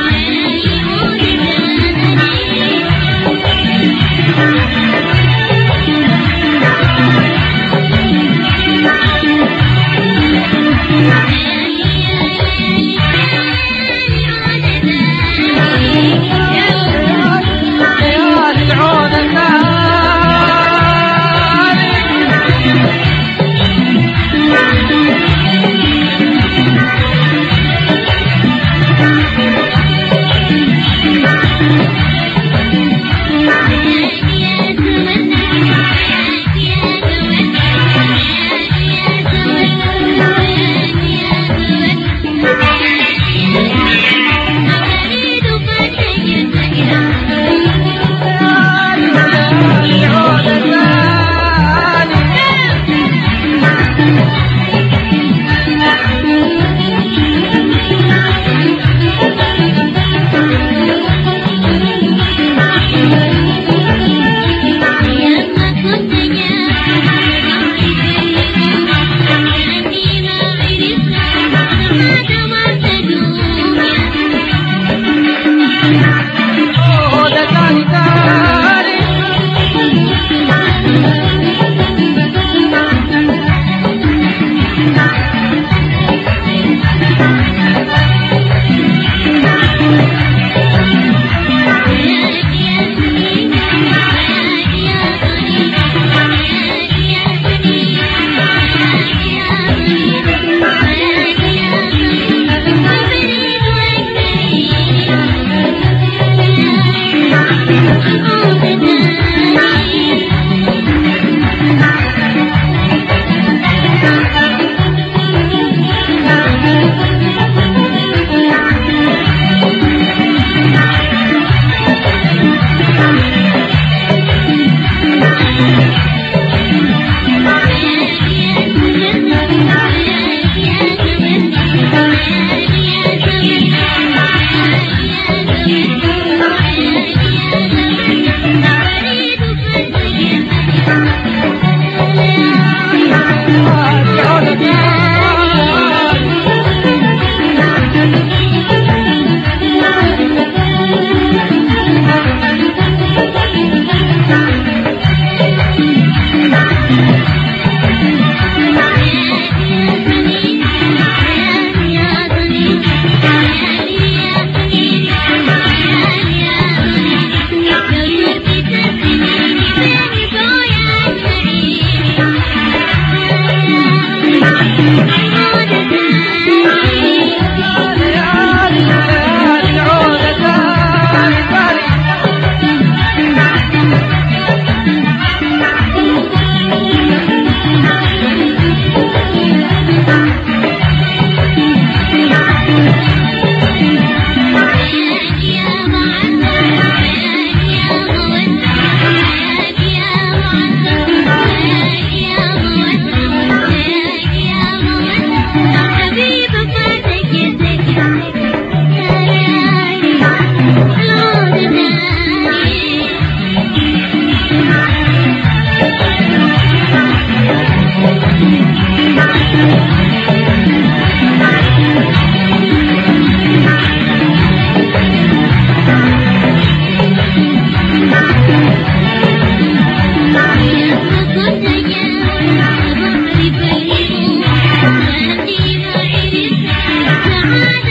Thank you. Bye.